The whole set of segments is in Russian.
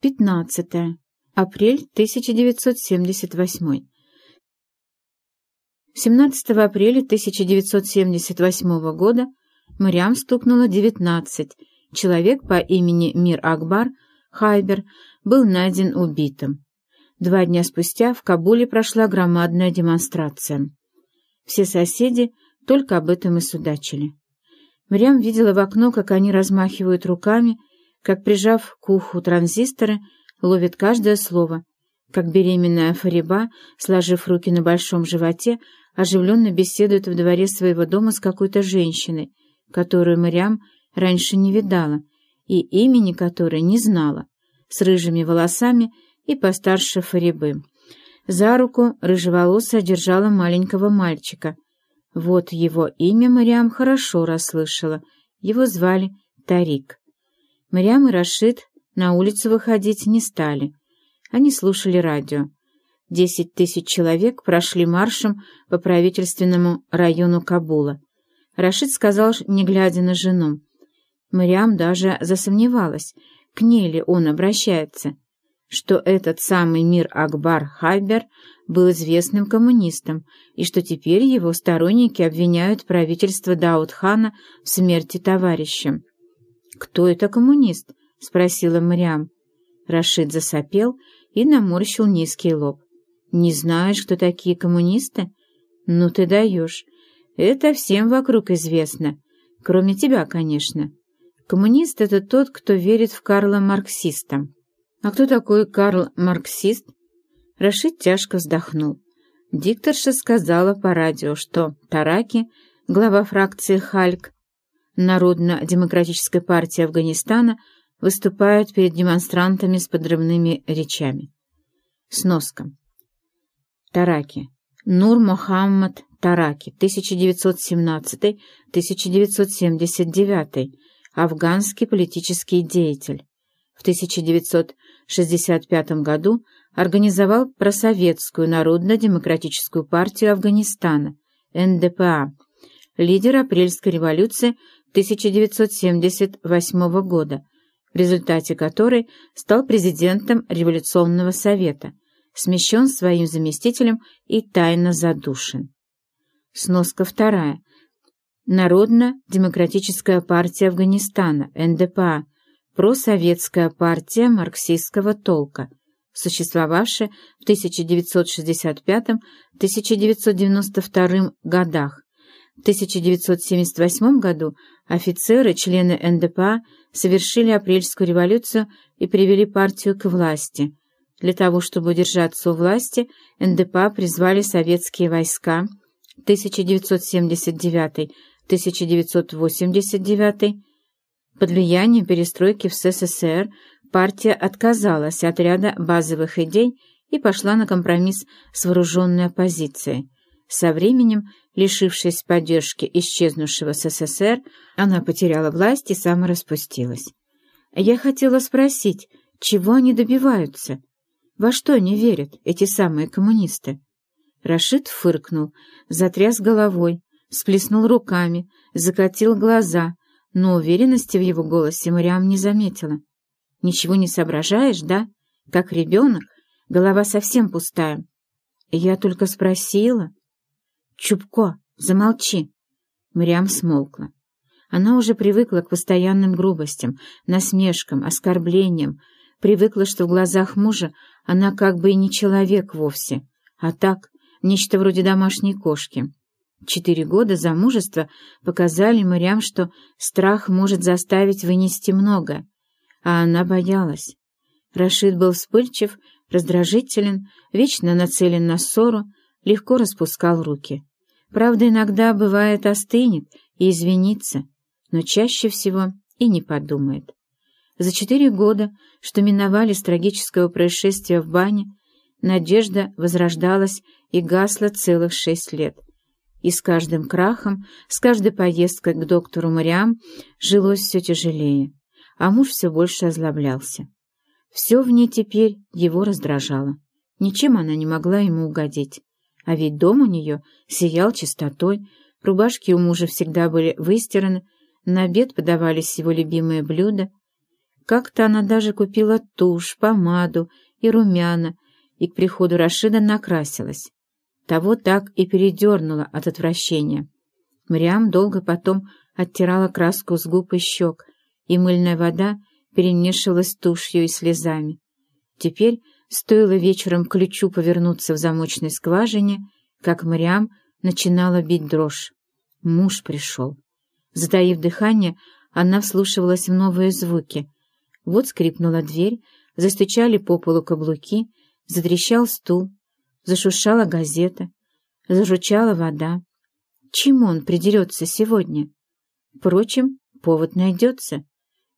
15. Апрель 1978. 17 апреля 1978 года Мариам стукнуло 19. Человек по имени Мир Акбар Хайбер был найден убитым. Два дня спустя в Кабуле прошла громадная демонстрация. Все соседи только об этом и судачили. Мариам видела в окно, как они размахивают руками, как, прижав к уху транзисторы, ловит каждое слово, как беременная Фариба, сложив руки на большом животе, оживленно беседует в дворе своего дома с какой-то женщиной, которую Мариам раньше не видала и имени которой не знала, с рыжими волосами и постарше Фарибы. За руку рыжеволосая держала маленького мальчика. Вот его имя Мариам хорошо расслышала. Его звали Тарик. Мариам и Рашид на улицу выходить не стали. Они слушали радио. Десять тысяч человек прошли маршем по правительственному району Кабула. Рашид сказал, не глядя на жену. Мариам даже засомневалась, к ней ли он обращается, что этот самый Мир Акбар Хайбер был известным коммунистом и что теперь его сторонники обвиняют правительство Даудхана в смерти товарища. «Кто это коммунист?» — спросила Мариам. Рашид засопел и наморщил низкий лоб. «Не знаешь, кто такие коммунисты? Ну ты даешь. Это всем вокруг известно. Кроме тебя, конечно. Коммунист — это тот, кто верит в Карла Марксиста». «А кто такой Карл Марксист?» Рашид тяжко вздохнул. Дикторша сказала по радио, что Тараки, глава фракции «Хальк», Народно-демократической партии Афганистана выступают перед демонстрантами с подрывными речами. Сноска. Тараки. Нур Мохаммад Тараки, 1917-1979, афганский политический деятель. В 1965 году организовал просоветскую Народно-демократическую партию Афганистана, НДПА, лидер апрельской революции 1978 года, в результате которой стал президентом Революционного совета, смещен своим заместителем и тайно задушен. Сноска вторая. Народно-демократическая партия Афганистана, НДПА, просоветская партия марксистского толка, существовавшая в 1965-1992 годах, в 1978 году офицеры, члены НДПА, совершили апрельскую революцию и привели партию к власти. Для того, чтобы удержаться у власти, НДПА призвали советские войска 1979-1989. Под влиянием перестройки в СССР партия отказалась от ряда базовых идей и пошла на компромисс с вооруженной оппозицией. Со временем, лишившись поддержки исчезнувшего СССР, она потеряла власть и самораспустилась. Я хотела спросить, чего они добиваются? Во что они верят, эти самые коммунисты? Рашид фыркнул, затряс головой, сплеснул руками, закатил глаза, но уверенности в его голосе Мариам не заметила. «Ничего не соображаешь, да? Как ребенок? Голова совсем пустая». «Я только спросила». «Чубко, замолчи!» Мариам смолкла. Она уже привыкла к постоянным грубостям, насмешкам, оскорблениям, привыкла, что в глазах мужа она как бы и не человек вовсе, а так, нечто вроде домашней кошки. Четыре года замужества показали Мариам, что страх может заставить вынести многое, а она боялась. Рашид был вспыльчив, раздражителен, вечно нацелен на ссору, легко распускал руки. Правда, иногда бывает остынет и извинится, но чаще всего и не подумает. За четыре года, что миновали с трагического происшествия в бане, надежда возрождалась и гасла целых шесть лет. И с каждым крахом, с каждой поездкой к доктору Мариам жилось все тяжелее, а муж все больше озлоблялся. Все в ней теперь его раздражало. Ничем она не могла ему угодить. А ведь дом у нее сиял чистотой, рубашки у мужа всегда были выстираны, на обед подавались его любимые блюда. Как-то она даже купила тушь, помаду и румяна, и к приходу Рашида накрасилась. Того так и передернуло от отвращения. Мрям долго потом оттирала краску с губ и щек, и мыльная вода перемешивалась с тушью и слезами. Теперь стоило вечером ключу повернуться в замочной скважине, как Мрям начинала бить дрожь. Муж пришел. Затаив дыхание, она вслушивалась в новые звуки. Вот скрипнула дверь, застучали по полу каблуки, затрещал стул, зашуршала газета, зажучала вода. Чему он придерется сегодня? Впрочем, повод найдется.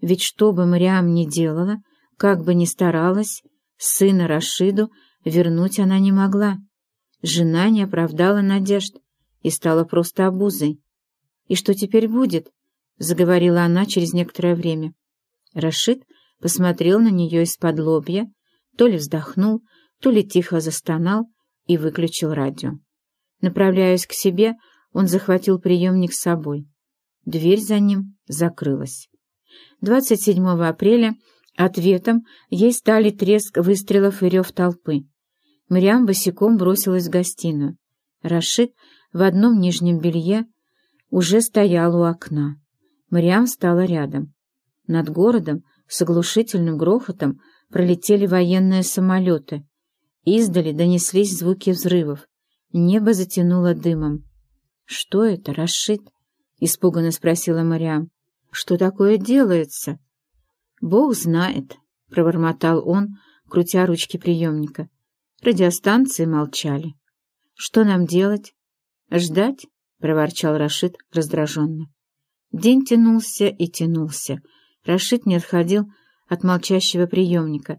Ведь что бы Мариам ни делала, как бы ни старалась, сына Рашиду вернуть она не могла. Жена не оправдала надежд и стала просто обузой. «И что теперь будет?» — заговорила она через некоторое время. Рашид посмотрел на нее из-под лобья, то ли вздохнул, то ли тихо застонал, и выключил радио. Направляясь к себе, он захватил приемник с собой. Дверь за ним закрылась. 27 апреля ответом ей стали треск выстрелов и рев толпы. Мрям босиком бросилась в гостиную. Рашид в одном нижнем белье уже стоял у окна. Мрям стала рядом. Над городом с оглушительным грохотом пролетели военные самолеты, Издали донеслись звуки взрывов. Небо затянуло дымом. «Что это, Рашид?» — испуганно спросила Мариам. «Что такое делается?» «Бог знает», — пробормотал он, крутя ручки приемника. Радиостанции молчали. «Что нам делать?» «Ждать?» — проворчал Рашид раздраженно. День тянулся и тянулся. Рашид не отходил от молчащего приемника.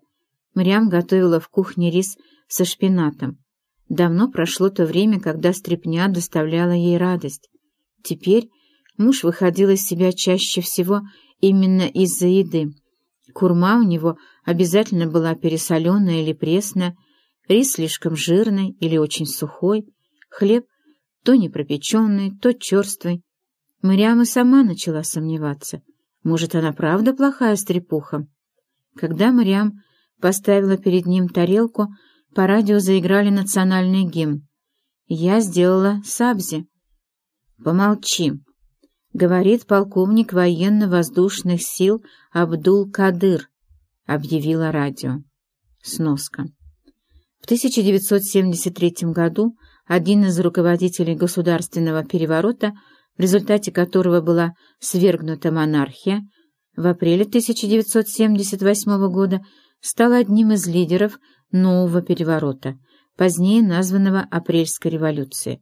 Мариам готовила в кухне рис со шпинатом. Давно прошло то время, когда стряпня доставляла ей радость. Теперь муж выходил из себя чаще всего именно из-за еды. Курма у него обязательно была пересоленная или пресная, рис слишком жирный или очень сухой, хлеб то непропеченный, то черствый. Мариам и сама начала сомневаться. Может, она правда плохая стрепуха? Когда Мариам поставила перед ним тарелку, по радио заиграли национальный гимн. Я сделала сабзи. «Помолчи», — говорит полковник военно-воздушных сил Абдул-Кадыр, — объявила радио. Сноска. В 1973 году один из руководителей государственного переворота, в результате которого была свергнута монархия, в апреле 1978 года стал одним из лидеров нового переворота, позднее названного Апрельской революцией.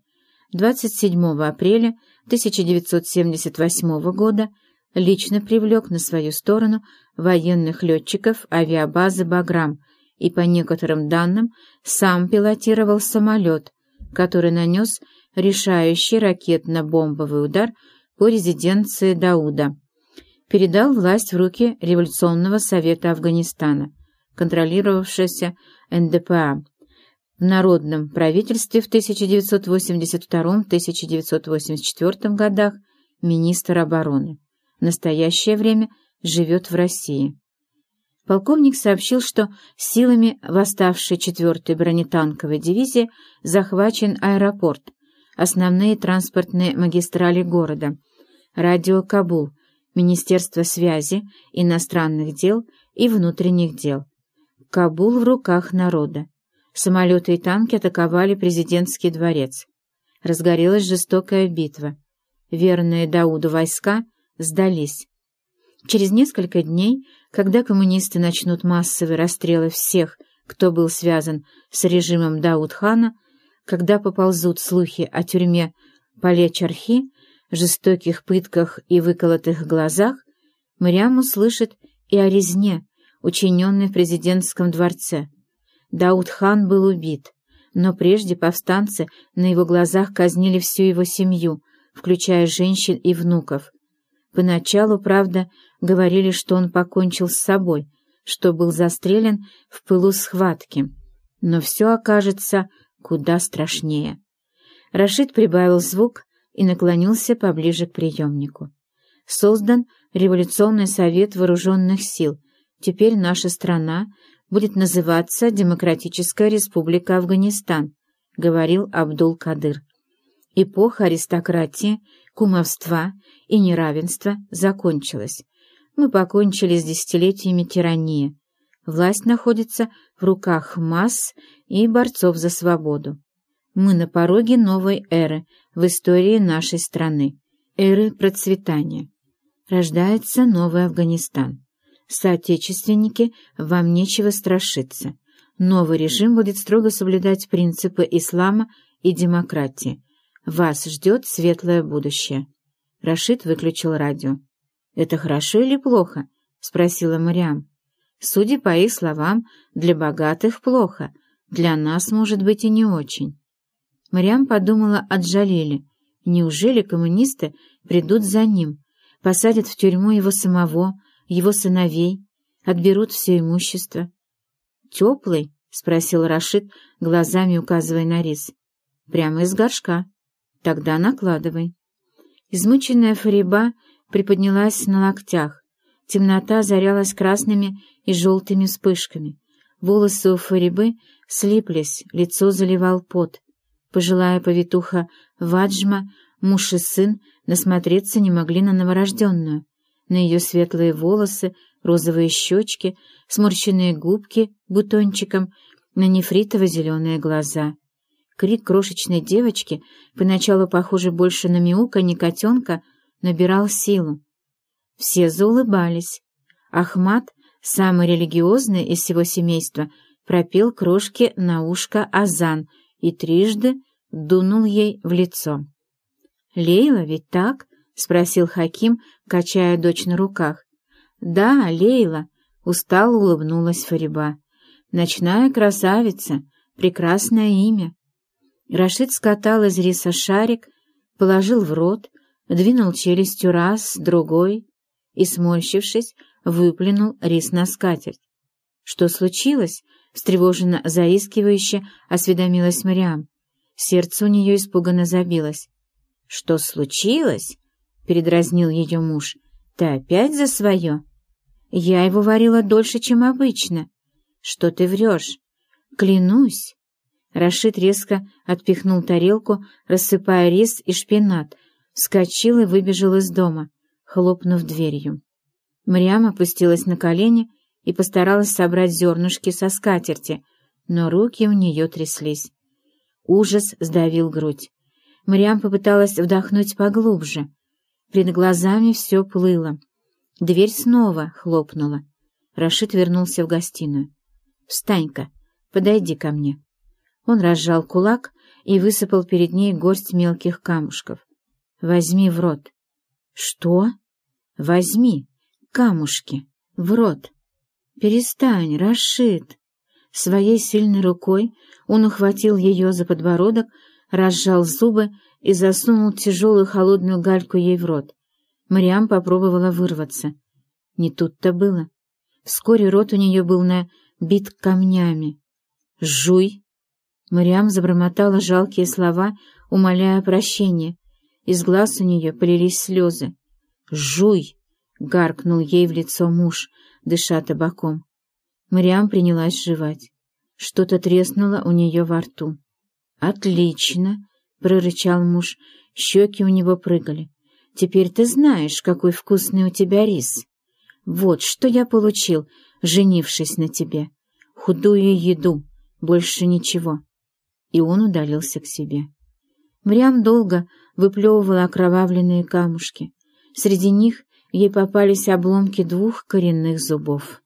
27 апреля 1978 года лично привлек на свою сторону военных летчиков авиабазы «Баграм» и, по некоторым данным, сам пилотировал самолет, который нанес решающий ракетно-бомбовый удар по резиденции Дауда. Передал власть в руки Революционного совета Афганистана, контролировавшегося НДПА в народном правительстве в 1982-1984 годах министр обороны. В настоящее время живет в России. Полковник сообщил, что силами восставшей 4-й бронетанковой дивизии захвачен аэропорт, основные транспортные магистрали города, радио Кабул, Министерство связи, иностранных дел и внутренних дел. Кабул в руках народа. Самолеты и танки атаковали президентский дворец. Разгорелась жестокая битва. Верные Дауду войска сдались. Через несколько дней, когда коммунисты начнут массовые расстрелы всех, кто был связан с режимом Дауд-хана, когда поползут слухи о тюрьме Пале-Чархи, жестоких пытках и выколотых глазах, Мариам услышит и о резне, учиненный в президентском дворце. Дауд-хан был убит, но прежде повстанцы на его глазах казнили всю его семью, включая женщин и внуков. Поначалу, правда, говорили, что он покончил с собой, что был застрелен в пылу схватки. Но все окажется куда страшнее. Рашид прибавил звук и наклонился поближе к приемнику. Создан Революционный совет вооруженных сил — Теперь наша страна будет называться Демократическая Республика Афганистан, говорил Абдул-Кадыр. Эпоха аристократии, кумовства и неравенства закончилась. Мы покончили с десятилетиями тирании. Власть находится в руках масс и борцов за свободу. Мы на пороге новой эры в истории нашей страны, эры процветания. Рождается новый Афганистан. Соотечественники, вам нечего страшиться. Новый режим будет строго соблюдать принципы ислама и демократии. Вас ждет светлое будущее. Рашид выключил радио. «Это хорошо или плохо?» — спросила Мариам. «Судя по их словам, для богатых плохо, для нас, может быть, и не очень». Мариам подумала о Джалиле. Неужели коммунисты придут за ним, посадят в тюрьму его самого, его сыновей, отберут все имущество? «Теплый?» — спросил Рашид, глазами указывая на рис. «Прямо из горшка. Тогда накладывай». Измученная Фариба приподнялась на локтях. Темнота зарялась красными и желтыми вспышками. Волосы у Фарибы слиплись, лицо заливал пот. Пожилая повитуха Ваджма, муж и сын, насмотреться не могли на новорожденную. На ее светлые волосы, розовые щечки, сморщенные губки бутончиком, на нефритово-зеленые глаза. Крик крошечной девочки, поначалу похожий больше на мяуканье котенка, набирал силу. Все заулыбались. Ахмат, самый религиозный из всего семейства, пропел крошке на ушко азан и трижды дунул ей в лицо. «Лейла, ведь так?» — спросил Хаким, качая дочь на руках. «Да, Лейла», — устало улыбнулась Фариба. «Ночная красавица, прекрасное имя». Рашид скатал из риса шарик, положил в рот, двинул челюстью раз, другой и, сморщившись, выплюнул рис на скатерть. «Что случилось?» — встревоженно заискивающе осведомилась Мариам. Сердце у нее испуганно забилось. «Что случилось?» — передразнил ее муж. «Ты опять за свое?» «Я его варила дольше, чем обычно». «Что ты врешь?» «Клянусь». Рашид резко отпихнул тарелку, рассыпая рис и шпинат, вскочил и выбежал из дома, хлопнув дверью. Мариам опустилась на колени и постаралась собрать зернышки со скатерти, но руки у нее тряслись. Ужас сдавил грудь. Мариам попыталась вдохнуть поглубже. Перед глазами все плыло. Дверь снова хлопнула. Рашид вернулся в гостиную. «Встань-ка, подойди ко мне». Он разжал кулак и высыпал перед ней горсть мелких камушков. «Возьми в рот». «Что?» «Возьми камушки в рот». «Перестань, Рашид». Своей сильной рукой он ухватил ее за подбородок, разжал зубы и засунул тяжелую холодную гальку ей в рот. Мариам попробовала вырваться. Не тут-то было. Вскоре рот у нее был набит камнями. «Жуй!» Мариам забормотала жалкие слова, умоляя прощения. Из глаз у нее полились слезы. «Жуй!» — гаркнул ей в лицо муж, дыша табаком. Мариам принялась жевать. Что-то треснуло у нее во рту. «Отлично!» — прорычал муж. Щеки у него прыгали. «Теперь ты знаешь, какой вкусный у тебя рис. Вот что я получил, женившись на тебе. Худую еду, больше ничего». И он удалился к себе. Мрям долго выплевывала окровавленные камушки. Среди них ей попались обломки двух коренных зубов.